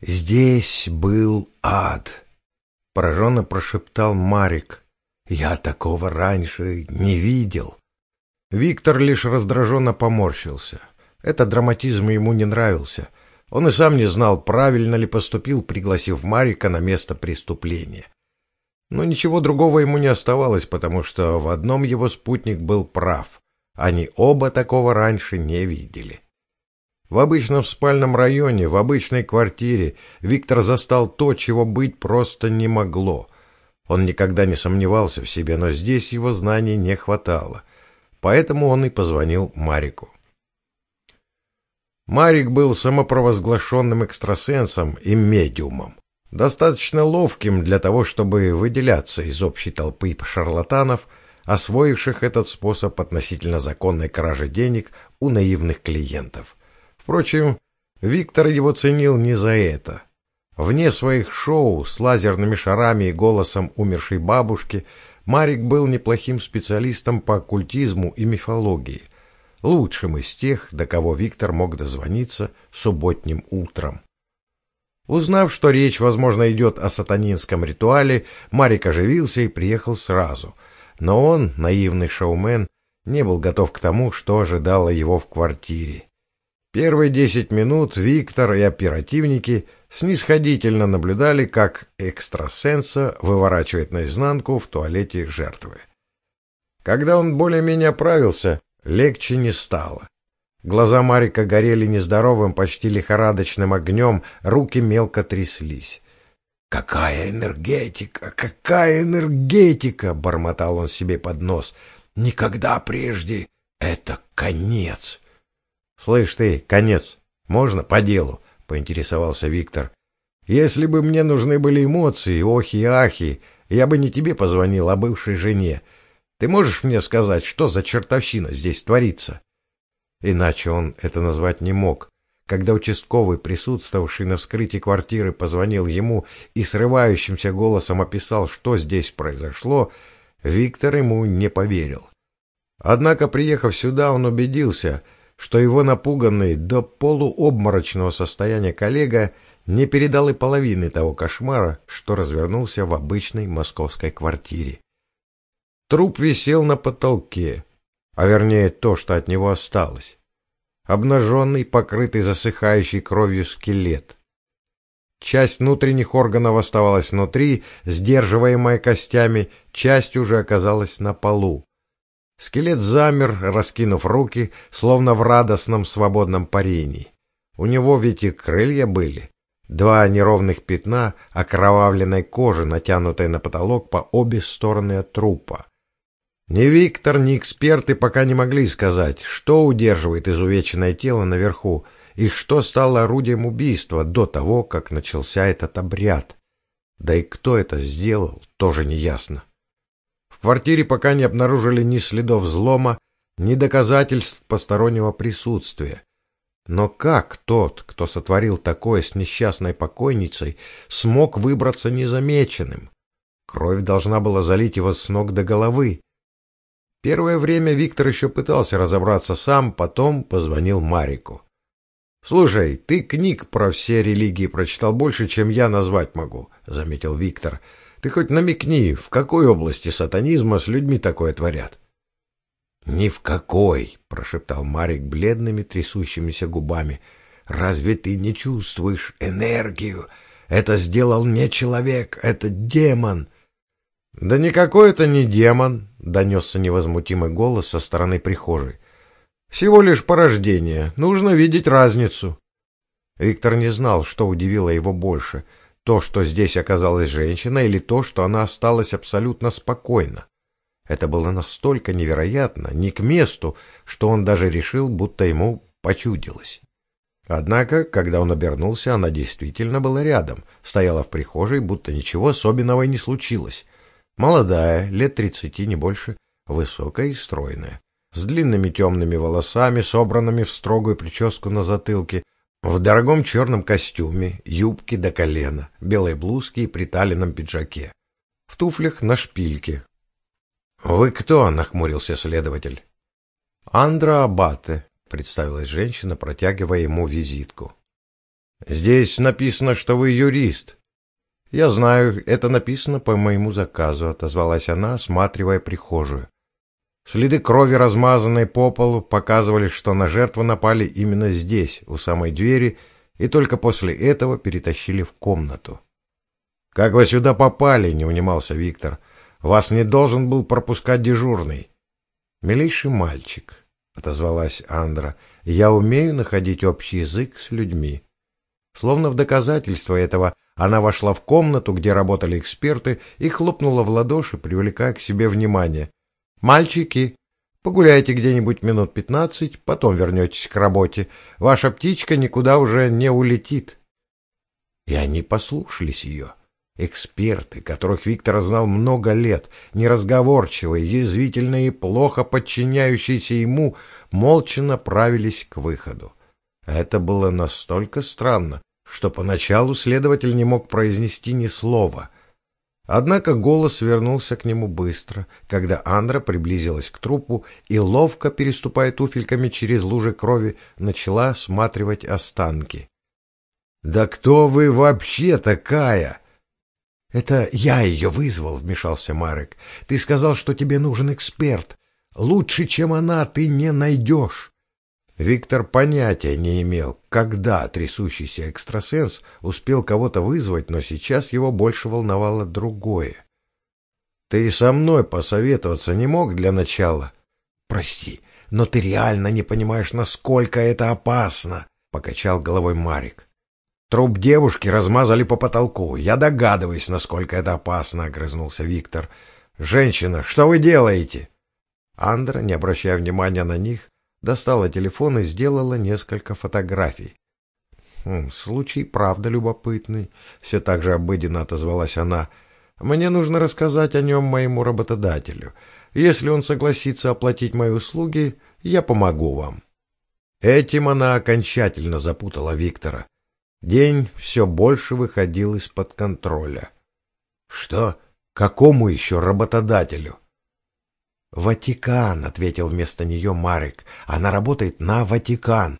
Здесь был ад, пораженно прошептал Марик. Я такого раньше не видел. Виктор лишь раздраженно поморщился. Этот драматизм ему не нравился. Он и сам не знал, правильно ли поступил, пригласив Марика на место преступления. Но ничего другого ему не оставалось, потому что в одном его спутник был прав. Они оба такого раньше не видели. В обычном спальном районе, в обычной квартире Виктор застал то, чего быть просто не могло. Он никогда не сомневался в себе, но здесь его знаний не хватало. Поэтому он и позвонил Марику. Марик был самопровозглашенным экстрасенсом и медиумом. Достаточно ловким для того, чтобы выделяться из общей толпы шарлатанов, освоивших этот способ относительно законной кражи денег у наивных клиентов – Впрочем, Виктор его ценил не за это. Вне своих шоу с лазерными шарами и голосом умершей бабушки Марик был неплохим специалистом по оккультизму и мифологии, лучшим из тех, до кого Виктор мог дозвониться субботним утром. Узнав, что речь, возможно, идет о сатанинском ритуале, Марик оживился и приехал сразу. Но он, наивный шоумен, не был готов к тому, что ожидало его в квартире. Первые десять минут Виктор и оперативники снисходительно наблюдали, как экстрасенса выворачивает наизнанку в туалете жертвы. Когда он более-менее оправился, легче не стало. Глаза Марика горели нездоровым, почти лихорадочным огнем, руки мелко тряслись. «Какая энергетика! Какая энергетика!» — бормотал он себе под нос. «Никогда прежде! Это конец!» «Слышь ты, конец, можно по делу?» — поинтересовался Виктор. «Если бы мне нужны были эмоции, охи и ахи, я бы не тебе позвонил, а бывшей жене. Ты можешь мне сказать, что за чертовщина здесь творится?» Иначе он это назвать не мог. Когда участковый, присутствовавший на вскрытии квартиры, позвонил ему и срывающимся голосом описал, что здесь произошло, Виктор ему не поверил. Однако, приехав сюда, он убедился — что его напуганный до полуобморочного состояния коллега не передал и половины того кошмара, что развернулся в обычной московской квартире. Труп висел на потолке, а вернее то, что от него осталось. Обнаженный, покрытый засыхающей кровью скелет. Часть внутренних органов оставалась внутри, сдерживаемая костями, часть уже оказалась на полу. Скелет замер, раскинув руки, словно в радостном свободном парении. У него ведь и крылья были. Два неровных пятна окровавленной кожи, натянутой на потолок по обе стороны от трупа. Ни Виктор, ни эксперты пока не могли сказать, что удерживает изувеченное тело наверху и что стало орудием убийства до того, как начался этот обряд. Да и кто это сделал, тоже неясно квартире пока не обнаружили ни следов взлома, ни доказательств постороннего присутствия. Но как тот, кто сотворил такое с несчастной покойницей, смог выбраться незамеченным? Кровь должна была залить его с ног до головы. Первое время Виктор еще пытался разобраться сам, потом позвонил Марику. — Слушай, ты книг про все религии прочитал больше, чем я назвать могу, — заметил Виктор. — ты хоть намекни, в какой области сатанизма с людьми такое творят? — Ни в какой, — прошептал Марик бледными трясущимися губами. — Разве ты не чувствуешь энергию? Это сделал не человек, это демон. — Да никакой это не демон, — донесся невозмутимый голос со стороны прихожей. — Всего лишь порождение. Нужно видеть разницу. Виктор не знал, что удивило его больше — то, что здесь оказалась женщина, или то, что она осталась абсолютно спокойна. Это было настолько невероятно, не к месту, что он даже решил, будто ему почудилось. Однако, когда он обернулся, она действительно была рядом, стояла в прихожей, будто ничего особенного и не случилось. Молодая, лет тридцати, не больше, высокая и стройная, с длинными темными волосами, собранными в строгую прическу на затылке, в дорогом черном костюме, юбке до колена, белой блузке и приталенном пиджаке. В туфлях на шпильке. «Вы кто?» — нахмурился следователь. «Андра Абате», — представилась женщина, протягивая ему визитку. Здесь написано, что вы юрист. Я знаю, это написано по моему заказу, отозвалась она, осматривая прихожую. Следы крови, размазанные по полу, показывали, что на жертву напали именно здесь, у самой двери, и только после этого перетащили в комнату. «Как вы сюда попали?» — не унимался Виктор. «Вас не должен был пропускать дежурный». «Милейший мальчик», — отозвалась Андра, — «я умею находить общий язык с людьми». Словно в доказательство этого она вошла в комнату, где работали эксперты, и хлопнула в ладоши, привлекая к себе внимание. «Мальчики, погуляйте где-нибудь минут пятнадцать, потом вернетесь к работе. Ваша птичка никуда уже не улетит». И они послушались ее. Эксперты, которых Виктор знал много лет, неразговорчивые, язвительные и плохо подчиняющиеся ему, молча направились к выходу. Это было настолько странно, что поначалу следователь не мог произнести ни слова. Однако голос вернулся к нему быстро, когда Андра приблизилась к трупу и, ловко переступая туфельками через лужи крови, начала осматривать останки. «Да кто вы вообще такая?» «Это я ее вызвал», — вмешался Марек. «Ты сказал, что тебе нужен эксперт. Лучше, чем она, ты не найдешь». Виктор понятия не имел, когда трясущийся экстрасенс успел кого-то вызвать, но сейчас его больше волновало другое. «Ты со мной посоветоваться не мог для начала?» «Прости, но ты реально не понимаешь, насколько это опасно», — покачал головой Марик. Труп девушки размазали по потолку. Я догадываюсь, насколько это опасно, — огрызнулся Виктор. — Женщина, что вы делаете? Андра, не обращая внимания на них, достала телефон и сделала несколько фотографий. «Хм, «Случай правда любопытный», — все так же обыденно отозвалась она. «Мне нужно рассказать о нем моему работодателю. Если он согласится оплатить мои услуги, я помогу вам». Этим она окончательно запутала Виктора. День все больше выходил из-под контроля. Что? Какому еще работодателю? Ватикан, ответил вместо нее Марек. Она работает на Ватикан.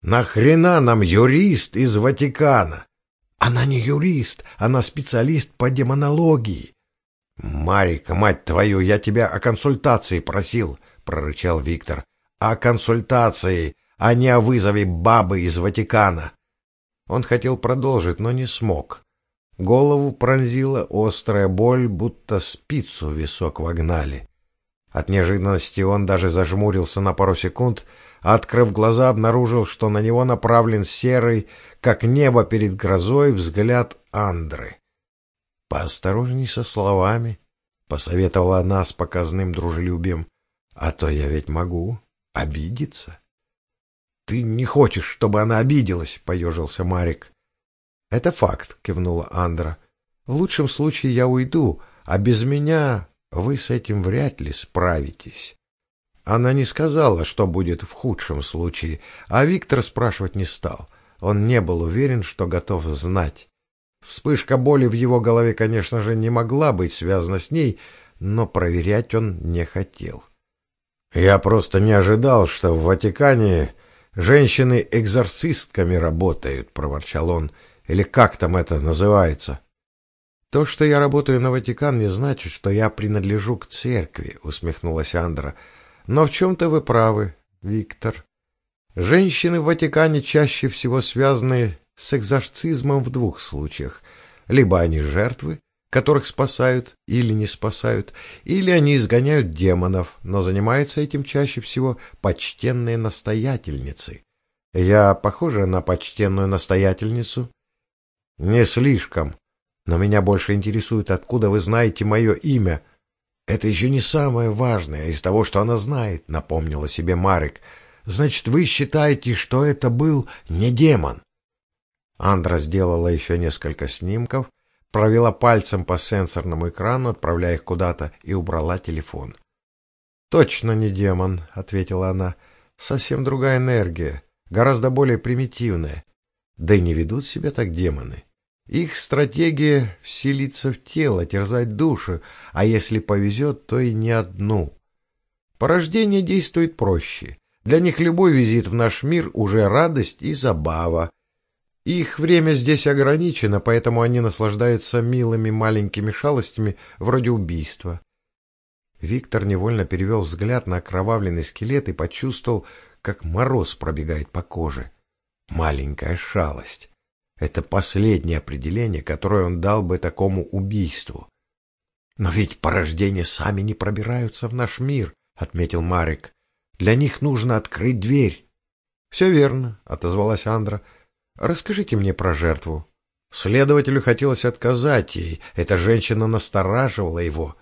Нахрена нам юрист из Ватикана? Она не юрист, она специалист по демонологии. Марик, мать твою, я тебя о консультации просил, прорычал Виктор. О консультации, а не о вызове бабы из Ватикана. Он хотел продолжить, но не смог. Голову пронзила острая боль, будто спицу висок вогнали. От неожиданности он даже зажмурился на пару секунд, а, открыв глаза, обнаружил, что на него направлен серый, как небо перед грозой, взгляд Андры. «Поосторожней со словами», — посоветовала она с показным дружелюбием, — «а то я ведь могу обидеться». «Ты не хочешь, чтобы она обиделась», — поежился Марик. «Это факт», — кивнула Андра. «В лучшем случае я уйду, а без меня вы с этим вряд ли справитесь». Она не сказала, что будет в худшем случае, а Виктор спрашивать не стал. Он не был уверен, что готов знать. Вспышка боли в его голове, конечно же, не могла быть связана с ней, но проверять он не хотел. «Я просто не ожидал, что в Ватикане Женщины экзорцистками работают, — проворчал он. Или как там это называется? То, что я работаю на Ватикан, не значит, что я принадлежу к церкви, — усмехнулась Андра. Но в чем-то вы правы, Виктор. Женщины в Ватикане чаще всего связаны с экзорцизмом в двух случаях. Либо они жертвы, которых спасают или не спасают, или они изгоняют демонов, но занимаются этим чаще всего почтенные настоятельницы. Я похожа на почтенную настоятельницу? Не слишком. Но меня больше интересует, откуда вы знаете мое имя. Это еще не самое важное из того, что она знает, напомнила себе Марик. Значит, вы считаете, что это был не демон? Андра сделала еще несколько снимков, провела пальцем по сенсорному экрану, отправляя их куда-то, и убрала телефон. «Точно не демон», — ответила она. «Совсем другая энергия, гораздо более примитивная. Да и не ведут себя так демоны. Их стратегия — вселиться в тело, терзать души, а если повезет, то и не одну. Порождение действует проще. Для них любой визит в наш мир уже радость и забава. Их время здесь ограничено, поэтому они наслаждаются милыми маленькими шалостями вроде убийства. Виктор невольно перевел взгляд на окровавленный скелет и почувствовал, как мороз пробегает по коже. Маленькая шалость. Это последнее определение, которое он дал бы такому убийству. Но ведь порождения сами не пробираются в наш мир, отметил Марик. Для них нужно открыть дверь. Все верно, отозвалась Андра. Расскажите мне про жертву. Следователю хотелось отказать ей. Эта женщина настораживала его.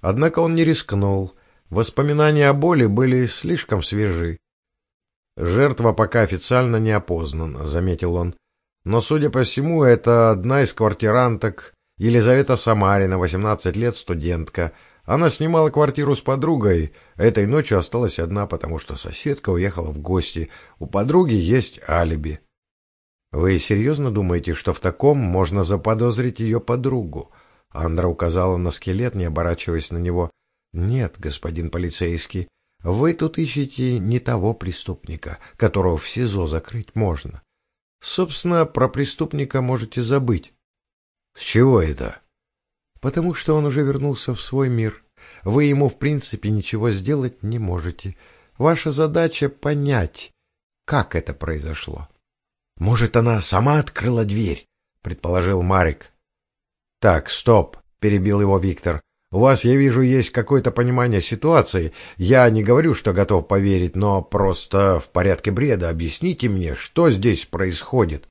Однако он не рискнул. Воспоминания о боли были слишком свежи. Жертва пока официально не опознана, заметил он. Но, судя по всему, это одна из квартиранток Елизавета Самарина, 18 лет, студентка. Она снимала квартиру с подругой, этой ночью осталась одна, потому что соседка уехала в гости. У подруги есть алиби. Вы серьезно думаете, что в таком можно заподозрить ее подругу? Андра указала на скелет, не оборачиваясь на него. Нет, господин полицейский, вы тут ищете не того преступника, которого в СИЗО закрыть можно. Собственно, про преступника можете забыть. С чего это? Потому что он уже вернулся в свой мир. Вы ему, в принципе, ничего сделать не можете. Ваша задача — понять, как это произошло. Может, она сама открыла дверь, — предположил Марик. Так, стоп, — перебил его Виктор. У вас, я вижу, есть какое-то понимание ситуации. Я не говорю, что готов поверить, но просто в порядке бреда объясните мне, что здесь происходит.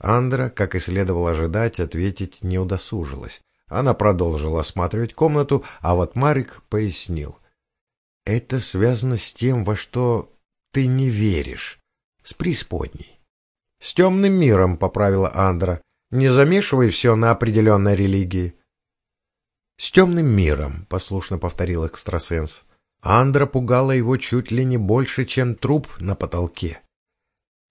Андра, как и следовало ожидать, ответить не удосужилась. Она продолжила осматривать комнату, а вот Марик пояснил. — Это связано с тем, во что ты не веришь, с преисподней. — С темным миром, — поправила Андра. — Не замешивай все на определенной религии. — С темным миром, — послушно повторил экстрасенс. Андра пугала его чуть ли не больше, чем труп на потолке.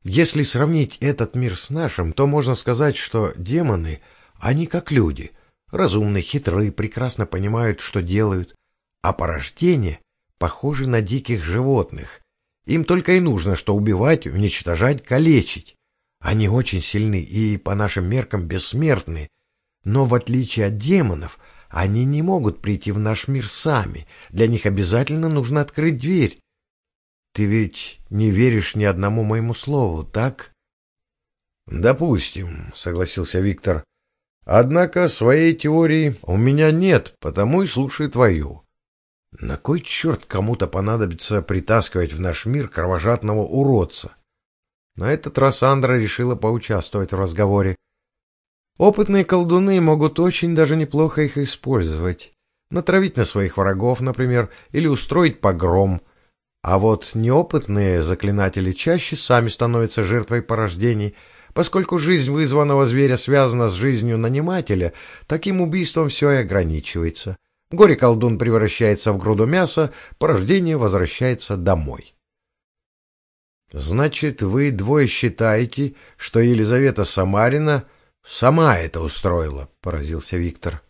Если сравнить этот мир с нашим, то можно сказать, что демоны, они как люди, разумны, хитры, прекрасно понимают, что делают, а порождения похожи на диких животных. Им только и нужно, что убивать, уничтожать, калечить. Они очень сильны и, по нашим меркам, бессмертны. Но, в отличие от демонов, они не могут прийти в наш мир сами. Для них обязательно нужно открыть дверь. Ты ведь не веришь ни одному моему слову, так? Допустим, согласился Виктор. Однако своей теории у меня нет, потому и слушаю твою. На кой черт кому-то понадобится притаскивать в наш мир кровожадного уродца? На этот раз Андра решила поучаствовать в разговоре. Опытные колдуны могут очень даже неплохо их использовать. Натравить на своих врагов, например, или устроить погром — а вот неопытные заклинатели чаще сами становятся жертвой порождений, поскольку жизнь вызванного зверя связана с жизнью нанимателя, таким убийством все и ограничивается. Горе-колдун превращается в груду мяса, порождение возвращается домой. «Значит, вы двое считаете, что Елизавета Самарина сама это устроила?» — поразился Виктор.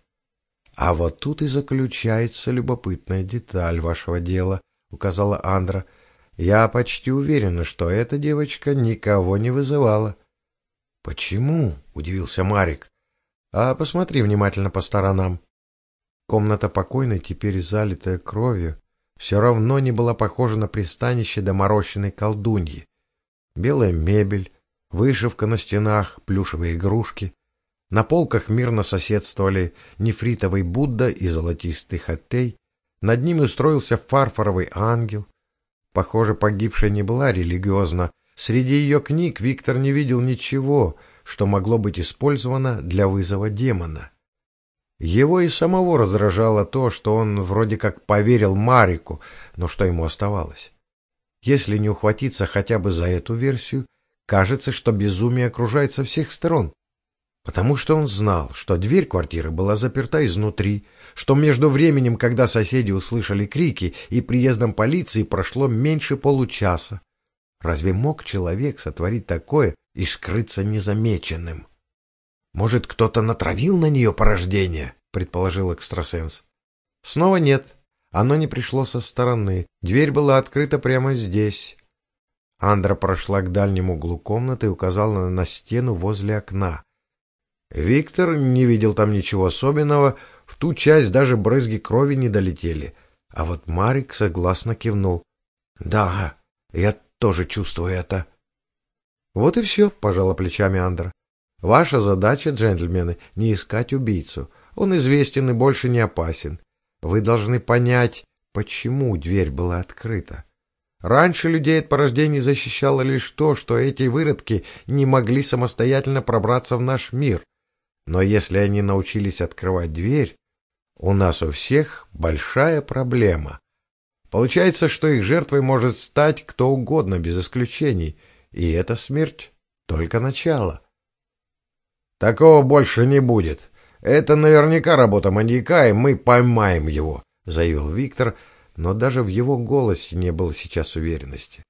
«А вот тут и заключается любопытная деталь вашего дела —— указала Андра. «Я почти уверена, что эта девочка никого не вызывала». «Почему?» — удивился Марик. «А посмотри внимательно по сторонам». Комната покойной, теперь залитая кровью, все равно не была похожа на пристанище доморощенной колдуньи. Белая мебель, вышивка на стенах, плюшевые игрушки. На полках мирно соседствовали нефритовый Будда и золотистый хаттей, над ними устроился фарфоровый ангел. Похоже, погибшая не была религиозна. Среди ее книг Виктор не видел ничего, что могло быть использовано для вызова демона. Его и самого раздражало то, что он вроде как поверил Марику, но что ему оставалось? Если не ухватиться хотя бы за эту версию, кажется, что безумие окружает со всех сторон потому что он знал, что дверь квартиры была заперта изнутри, что между временем, когда соседи услышали крики, и приездом полиции прошло меньше получаса. Разве мог человек сотворить такое и скрыться незамеченным? «Может, кто-то натравил на нее порождение?» — предположил экстрасенс. «Снова нет. Оно не пришло со стороны. Дверь была открыта прямо здесь». Андра прошла к дальнему углу комнаты и указала на стену возле окна. Виктор не видел там ничего особенного, в ту часть даже брызги крови не долетели. А вот Марик согласно кивнул. — Да, я тоже чувствую это. — Вот и все, — пожала плечами Андра. — Ваша задача, джентльмены, не искать убийцу. Он известен и больше не опасен. Вы должны понять, почему дверь была открыта. Раньше людей от порождений защищало лишь то, что эти выродки не могли самостоятельно пробраться в наш мир. Но если они научились открывать дверь, у нас у всех большая проблема. Получается, что их жертвой может стать кто угодно без исключений, и эта смерть только начало. Такого больше не будет. Это наверняка работа маньяка, и мы поймаем его, заявил Виктор, но даже в его голосе не было сейчас уверенности.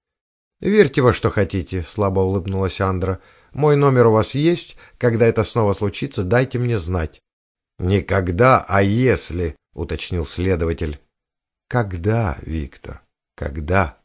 Верьте во что хотите, слабо улыбнулась Андра. Мой номер у вас есть? Когда это снова случится, дайте мне знать. Никогда, а если, уточнил следователь. Когда, Виктор? Когда?